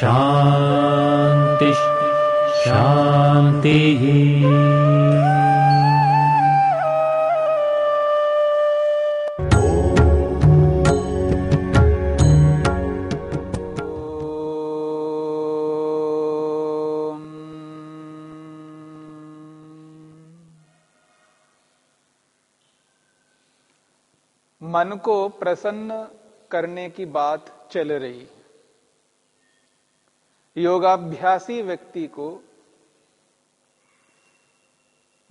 शान्तिः शान्तिः मन को प्रसन्न करने की बात चल रही। योगाभ्यासी व्यक्ति को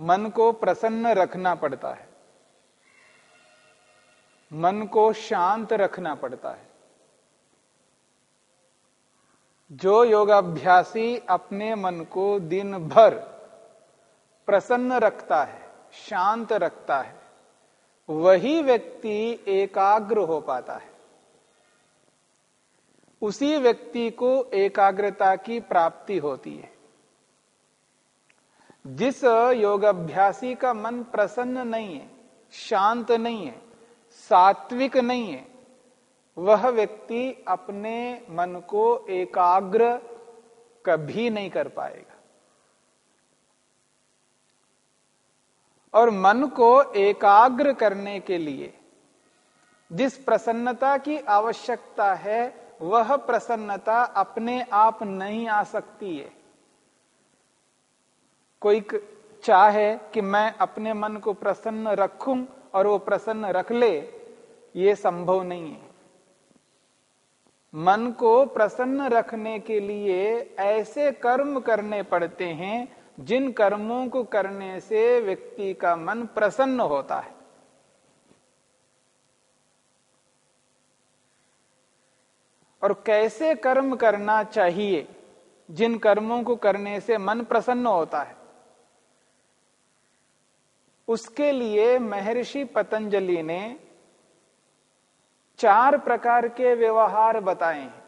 मन को प्रसन्न रखना पड़ता है। मन को शांत रखना पड़ता है। जो योगाभ्यासी अपने मन को दिन भर प्रसन्न रखता है, शांत रखता है, वही व्यक्ति एकाग्र हो पाता है। उसी व्यक्ति को एकाग्रता की प्राप्ति होती है। जिस योग अभ्यासी का मन प्रसन्न नहीं है, शांत नहीं है, सात्विक नहीं है, वह व्यक्ति अपने मन को एकाग्र कभी नहीं कर पाएगा। और मन को एकाग्र करने के लिए जिस प्रसन्नता की आवश्यकता है वह प्रसन्नता अपने आप नहीं आ सकती है। कोई चाहे कि मैं अपने मन को प्रसन्न रखूँ और वो प्रसन्न रख ले, ये संभव नहीं है। मन को प्रसन्न रखने के लिए ऐसे कर्म करने पड़ते हैं जिन कर्मों को करने से व्यक्ति का मन प्रसन्न होता है। और कैसे कर्म करना चाहिए, जिन कर्मों को करने से मन प्रसन्न होता है। उसके लिए महर्षि पतंजलि ने चार प्रकार के व्यवहार बताए हैं।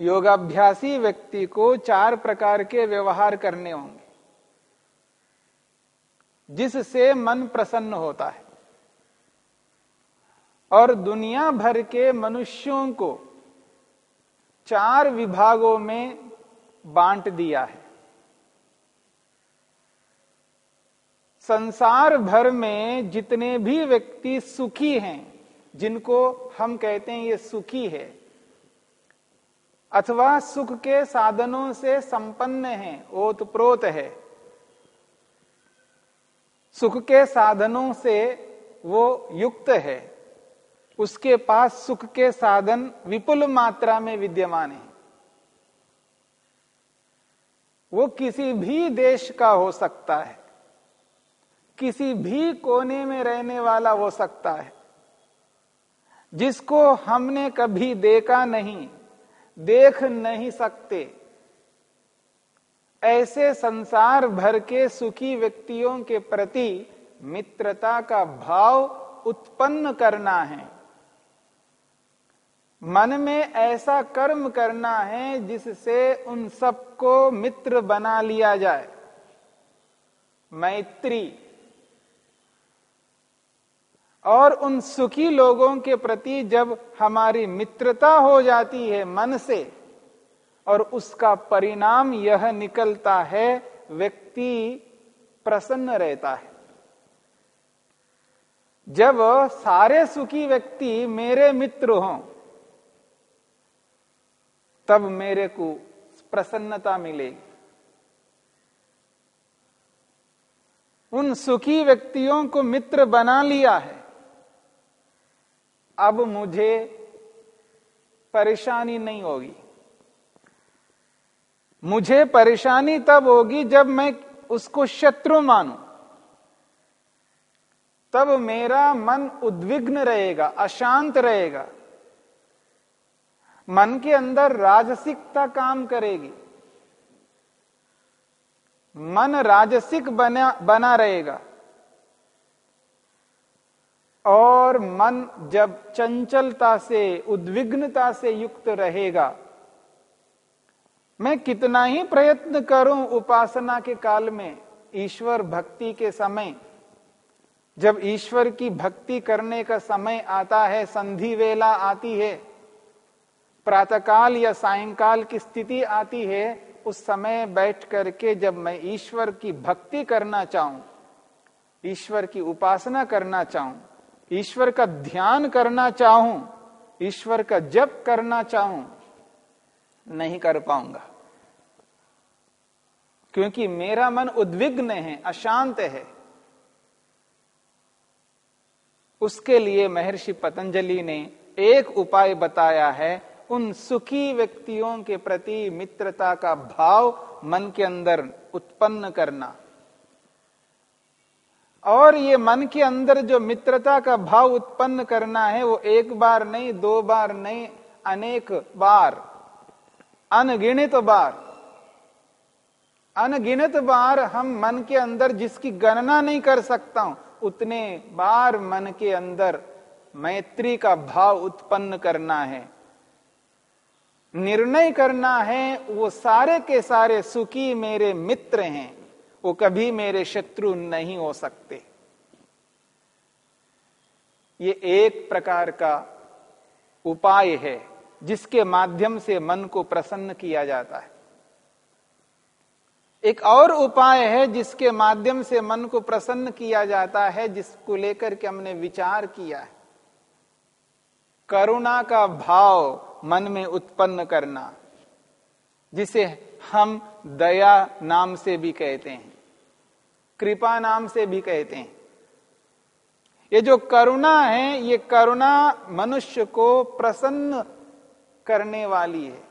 योगाभ्यासी व्यक्ति को चार प्रकार के व्यवहार करने होंगे, जिससे मन प्रसन्न होता है। और दुनिया भर के मनुष्यों को चार विभागों में बांट दिया है। संसार भर में जितने भी व्यक्ति सुखी हैं, जिनको हम कहते हैं ये सुखी है, अथवा सुख के साधनों से संपन्न है, ओतप्रोत है, सुख के साधनों से वो युक्त है। उसके पास सुख के साधन विपुल मात्रा में विद्यमान है। वो किसी भी देश का हो सकता है। किसी भी कोने में रहने वाला हो सकता है। जिसको हमने कभी देखा नहीं, देख नहीं सकते। ऐसे संसार भर के सुखी व्यक्तियों के प्रति मित्रता का भाव उत्पन्न करना है। मन में ऐसा कर्म करना है जिससे उन सबको मित्र बना लिया जाए। मैत्री। और उन सुखी लोगों के प्रति जब हमारी मित्रता हो जाती है मन से, और उसका परिणाम यह निकलता है, व्यक्ति प्रसन्न रहता है। जब सारे सुखी व्यक्ति मेरे मित्र हों तब मेरे को प्रसन्नता मिलेगी उन सुखी व्यक्तियों को मित्र बना लिया है। अब मुझे परेशानी नहीं होगी। मुझे परेशानी तब होगी जब मैं उसको शत्रु मानू। तब मेरा मन उद्विग्न रहेगा, अशांत रहेगा। मन के अंदर राजसिकता काम करेगी। मन राजसिक बना बना रहेगा। और मन जब चंचलता से, उद्विग्नता से युक्त रहेगा, मैं कितना ही प्रयत्न करूँ उपासना के काल में, ईश्वर भक्ति के समय, जब ईश्वर की भक्ति करने का समय आता है, संधि वेला आती है प्रातःकाल या सायंकाल की स्थिति आती है, उस समय बैठ करके जब मैं ईश्वर की भक्ति करना चाहूँ, ईश्वर की उपासना करना चाहूँ, ईश्वर का ध्यान करना चाहूँ, ईश्वर का जप करना चाहूँ, नहीं कर पाऊँगा। क्योंकि मेरा मन उद्विग्न है, अशांत है। उसके लिए महर्षि पतंजलि ने एक उपाय बताया है उन सुखी व्यक्तियों के प्रति मित्रता का भाव मन के अंदर उत्पन्न करना। और ये मन के अंदर जो मित्रता का भाव उत्पन्न करना है, वो एक बार नहीं, दो बार नहीं, अनेक बार, अनगिणित बार। अनगिनत बार हम मन के अंदर जिसकी गणना नहीं कर सकता हूँ, उतने बार मन के अंदर मैत्री का भाव उत्पन्न करना है। निर्णय करना है, वो सारे के सारे सुखी मेरे मित्र हैं। वो कभी मेरे शत्रु नहीं हो सकते। ये एक प्रकार का उपाय है, जिसके माध्यम से मन को प्रसन्न किया जाता है। एक और उपाय है, जिसके माध्यम से मन को प्रसन्न किया जाता है, जिसको लेकर के हमने विचार किया है। करुणा का भाव मन में उत्पन्न करना, जिसे हम दया नाम से भी कहते हैं, कृपा नाम से भी कहते हैं। ये जो करुणा है, ये करुणा मनुष्य को प्रसन्न करने वाली है,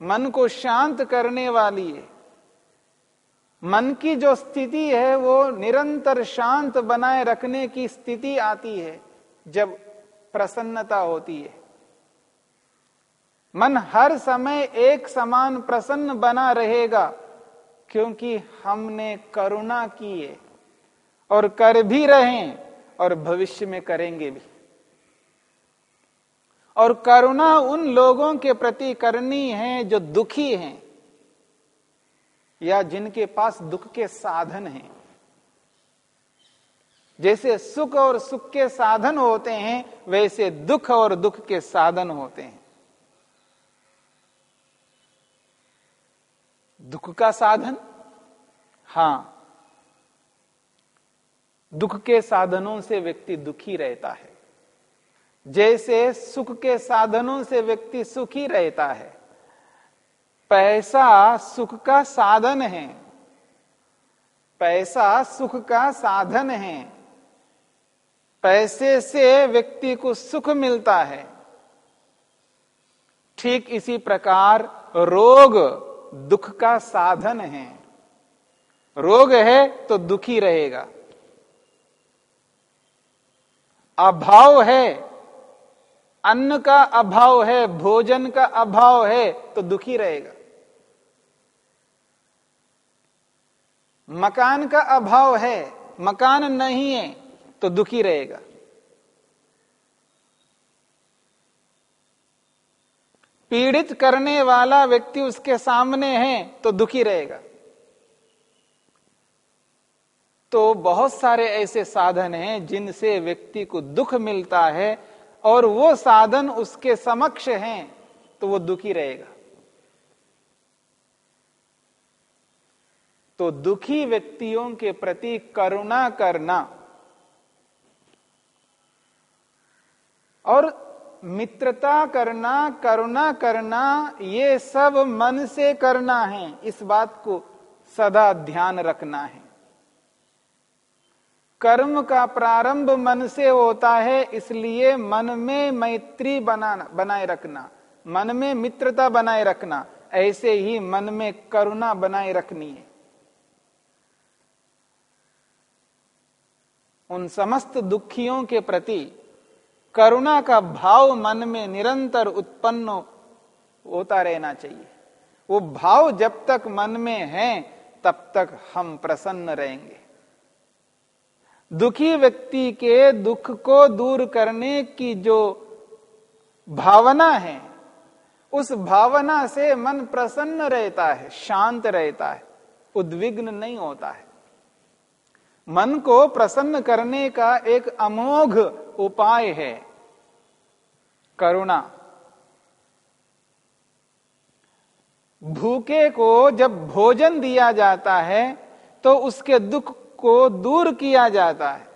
मन को शांत करने वाली है। मन की जो स्थिति है, वो निरंतर शांत बनाए रखने की स्थिति आती है, जब प्रसन्नता होती है। मन हर समय एक समान प्रसन्न बना रहेगा, क्योंकि हमने करुणा की है और कर भी रहे और भविष्य में करेंगे भी। और करुणा उन लोगों के प्रति करनी है जो दुखी हैं या जिनके पास दुख के साधन हैं। जैसे सुख और सुख के साधन होते हैं, वैसे दुख और दुख के साधन होते हैं। दुख का साधन? हाँ। दुख के साधनों से व्यक्ति दुखी रहता है। जैसे सुख के साधनों से व्यक्ति सुखी रहता है। पैसा सुख का साधन है। पैसा सुख का साधन है। पैसे से व्यक्ति को सुख मिलता है। ठीक इसी प्रकार रोग दुख का साधन है। रोग है तो दुखी रहेगा। अभाव है, अन्न का अभाव है, भोजन का अभाव है तो दुखी रहेगा। मकान का अभाव है, मकान नहीं है तो दुखी रहेगा। पीड़ित करने वाला व्यक्ति उसके सामने है तो दुखी रहेगा। तो बहुत सारे ऐसे साधन हैं जिनसे व्यक्ति को दुख मिलता है और वो साधन उसके समक्ष हैं तो वो दुखी रहेगा। तो दुखी व्यक्तियों के प्रति करुणा करना और मित्रता करना, करुणा करना, ये सब मन से करना है। इस बात को सदा ध्यान रखना है। कर्म का प्रारंभ मन से होता है, इसलिए मन में मैत्री बनाना, बनाए रखना। मन में मित्रता बनाए रखना। ऐसे ही मन में करुणा बनाए रखनी है। उन समस्त दुखियों के प्रति करुणा का भाव मन में निरंतर उत्पन्न होता रहना चाहिए। वो भाव जब तक मन में है, तब तक हम प्रसन्न रहेंगे। दुखी व्यक्ति के दुख को दूर करने की जो भावना है, उस भावना से मन प्रसन्न रहता है, शांत रहता है, उद्विग्न नहीं होता है। मन को प्रसन्न करने का एक अमोघ उपाय है करुणा। भूखे को जब भोजन दिया जाता है तो उसके दुख को दूर किया जाता है।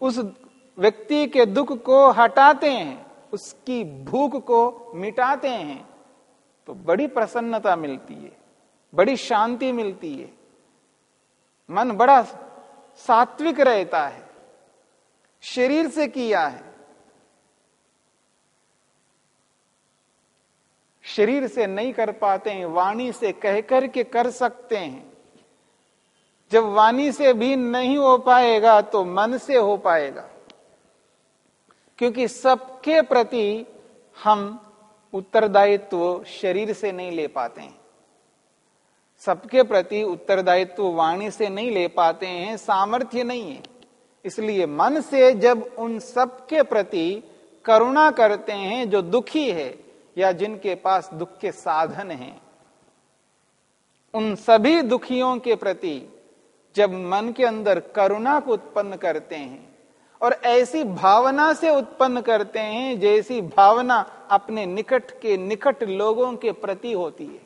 उस व्यक्ति के दुख को हटाते हैं, उसकी भूख को मिटाते हैं तो बड़ी प्रसन्नता मिलती है, बड़ी शांति मिलती है। मन बड़ा सात्विक रहता है। शरीर से किया है। शरीर से नहीं कर पाते हैं, वाणी से कहकर के कर सकते हैं। जब वाणी से भी नहीं हो पाएगा तो मन से हो पाएगा। क्योंकि सबके प्रति हम उत्तरदायित्व शरीर से नहीं ले पाते हैं। सबके प्रति उत्तरदायित्व वाणी से नहीं ले पाते हैं, सामर्थ्य नहीं है। इसलिए मन से जब उन सबके प्रति करुणा करते हैं जो दुखी है, या जिनके पास दुख के साधन हैं, उन सभी दुखियों के प्रति जब मन के अंदर करुणा को उत्पन्न करते हैं, और ऐसी भावना से उत्पन्न करते हैं जैसी भावना अपने निकट के निकट लोगों के प्रति होती है,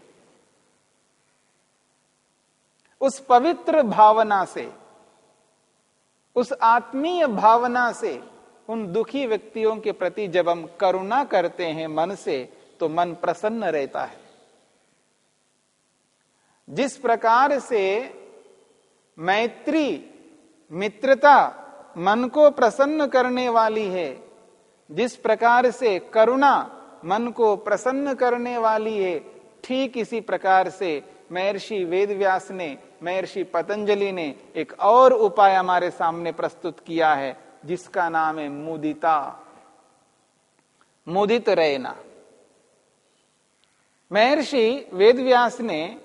उस पवित्र भावना से उस आत्मीय भावना से उन दुखी व्यक्तियों के प्रति जब हम करुणा करते हैं मन से तो मन प्रसन्न रहता है। जिस प्रकार से मैत्री, मित्रता मन को प्रसन्न करने वाली है, जिस प्रकार से करुणा मन को प्रसन्न करने वाली है, ठीक इसी प्रकार से महर्षि वेदव्यास ने महर्षि पतंजलि ने एक और उपाय हमारे सामने प्रस्तुत किया है, जिसका नाम है मुदिता। मुदित रहना। महर्षि वेदव्यास ने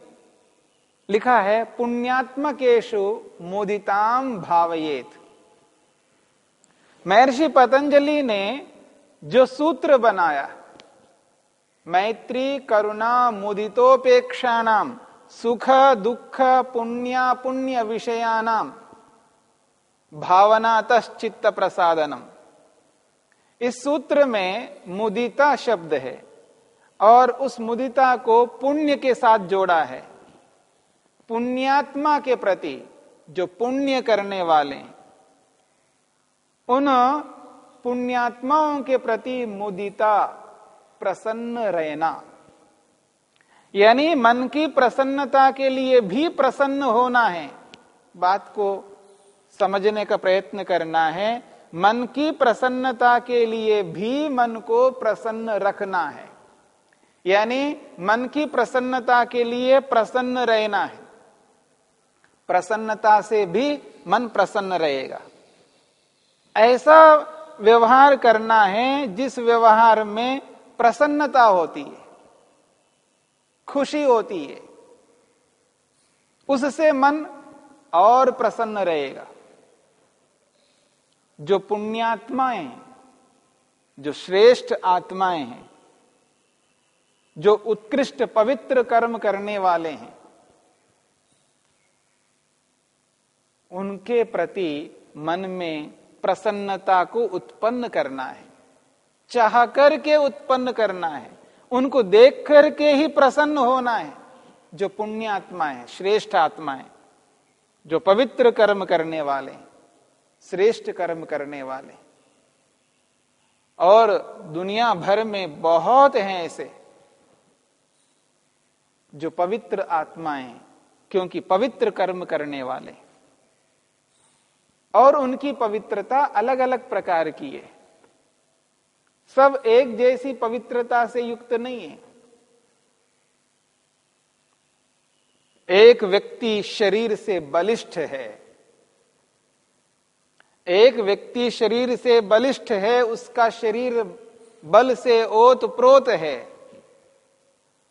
लिखा है पुण्यात्मकेशु मुदिताम भावयेत। महर्षि पतंजलि ने जो सूत्र बनाया, मैत्री करुणा मुदितोपेक्षा नाम सुख, दुख, पुण्य पुण्य भावना तश्चित्त प्रसादनम इस सूत्र में मुदिता शब्द है और उस मुदिता को पुण्य के साथ जोड़ा है। पुण्यात्मा के प्रति जो पुण्य करने वाले उन पुण्यात्माओं के प्रति मुदिता प्रसन्न रहना। यानी मन की प्रसन्नता के लिए भी प्रसन्न होना है। बात को समझने का प्रयत्न करना है। मन की प्रसन्नता के लिए भी मन को प्रसन्न रखना है। यानी मन की प्रसन्नता के लिए प्रसन्न रहना है। प्रसन्नता से भी मन प्रसन्न रहेगा। ऐसा व्यवहार करना है जिस व्यवहार में प्रसन्नता होती है। खुशी होती है। उससे मन और प्रसन्न रहेगा। जो पुण्यात्माएँ हैं, जो श्रेष्ठ आत्माएँ हैं, जो उत्कृष्ट पवित्र कर्म करने वाले हैं, उनके प्रति मन में प्रसन्नता को उत्पन्न करना है चाह करके उत्पन्न करना है। उनको देख करके ही प्रसन्न होना है। जो पुण्य आत्मा है श्रेष्ठ आत्मा है जो पवित्र कर्म करने वाले, श्रेष्ठ कर्म करने वाले। और दुनिया भर में बहुत हैं ऐसे, जो पवित्र आत्माएँ, क्योंकि पवित्र कर्म करने वाले। और उनकी पवित्रता अलग अलग प्रकार की है। सब एक जैसी पवित्रता से युक्त नहीं है। एक व्यक्ति शरीर से बलिष्ठ है। एक व्यक्ति शरीर से बलिष्ठ है, उसका शरीर बल से ओत प्रोत है।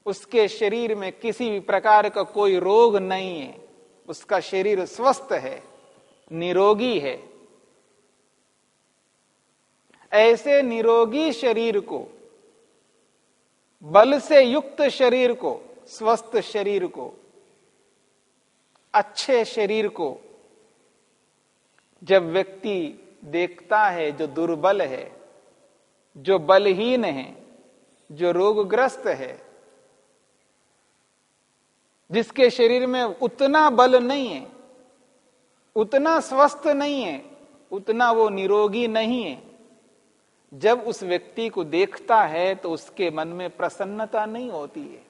उसके शरीर में किसी भी प्रकार का कोई रोग नहीं है। उसका शरीर स्वस्थ है, निरोगी है। ऐसे निरोगी शरीर को, बल से युक्त शरीर को, स्वस्थ शरीर को, अच्छे शरीर को जब व्यक्ति देखता है जो दुर्बल है, जो बलहीन है, जो रोगग्रस्त है, जिसके शरीर में उतना बल नहीं है, उतना स्वस्थ नहीं है, उतना वो निरोगी नहीं है जब उस व्यक्ति को देखता है तो उसके मन में प्रसन्नता नहीं होती है।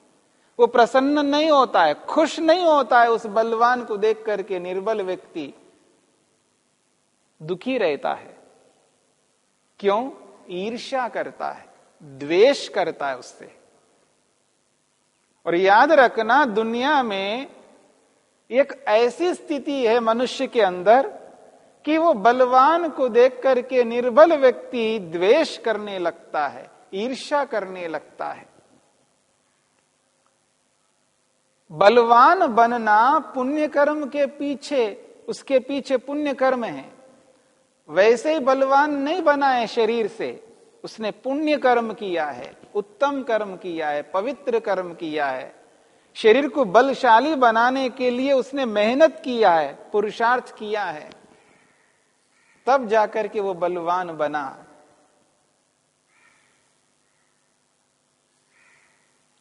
वो प्रसन्न नहीं होता है, खुश नहीं होता है उस बलवान को देख करके, निर्बल व्यक्ति। दुखी रहता है। क्यों? ईर्ष्या करता है, द्वेष करता है उससे। और याद रखना, दुनिया में एक ऐसी स्थिति है मनुष्य के अंदर कि वो बलवान को देख करके निर्बल व्यक्ति द्वेष करने लगता है, ईर्ष्या करने लगता है। बलवान बनना पुण्य कर्म के पीछे, उसके पीछे पुण्य कर्म है। वैसे ही बलवान नहीं बना है शरीर से, उसने पुण्य कर्म किया है, उत्तम कर्म किया है, पवित्र कर्म किया है। शरीर को बलशाली बनाने के लिए उसने मेहनत किया है, पुरुषार्थ किया है। तब जाकर के वो बलवान बना।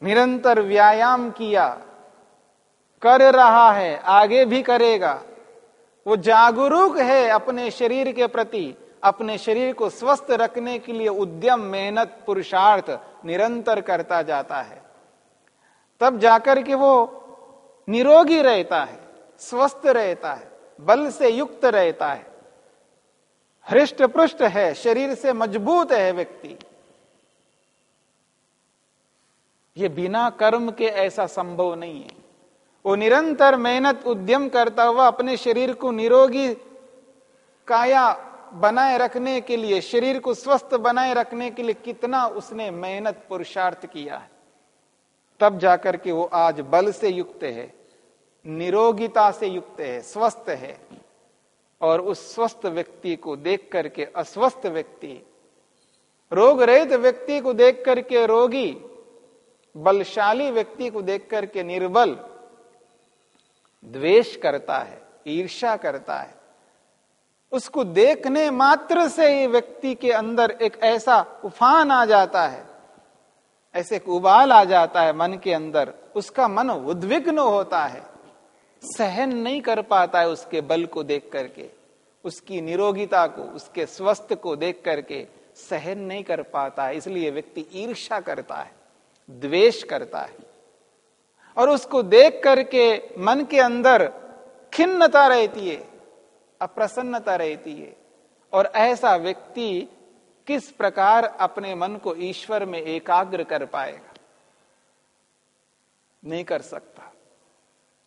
निरंतर व्यायाम किया। कर रहा है, आगे भी करेगा। वो जागरूक है अपने शरीर के प्रति, अपने शरीर को स्वस्थ रखने के लिए उद्यम, मेहनत, पुरुषार्थ निरंतर करता जाता है। तब जाकर के वो निरोगी रहता है, स्वस्थ रहता है, बल से युक्त रहता है। हृष्ट पृष्ठ है, शरीर से मज़बूत है व्यक्ति। ये बिना कर्म के ऐसा संभव नहीं है। वो निरंतर मेहनत, उद्यम करता हुआ अपने शरीर को निरोगी, काया बनाए रखने के लिए, शरीर को स्वस्थ बनाए रखने के लिए कितना उसने मेहनत, पुरुषार्थ किया है। तब जाकर के वो आज बल से युक्त है, निरोगिता से युक्त है, स्वस्थ है। और उस स्वस्थ व्यक्ति को देख करके, अस्वस्थ व्यक्ति रोग रहित व्यक्ति को देख करके रोगी, बलशाली व्यक्ति को देख करके निर्बल, द्वेष करता है ईर्षा करता है। उसको देखने मात्र से ही व्यक्ति के अंदर एक ऐसा उफान आ जाता है, ऐसे एक उबाल आ जाता है मन के अंदर, उसका मन उद्विग्न होता है। सहन नहीं कर पाता है उसके बल को देख करके, उसकी निरोगिता को, उसके स्वस्थ को देख करके सहन नहीं कर पाता है। इसलिए व्यक्ति ईर्षा करता है, द्वेष करता है। और उसको देख करके मन के अंदर खिन्नता रहती है, अप्रसन्नता रहती है। और ऐसा व्यक्ति किस प्रकार अपने मन को ईश्वर में एकाग्र कर पाएगा? नहीं कर सकता।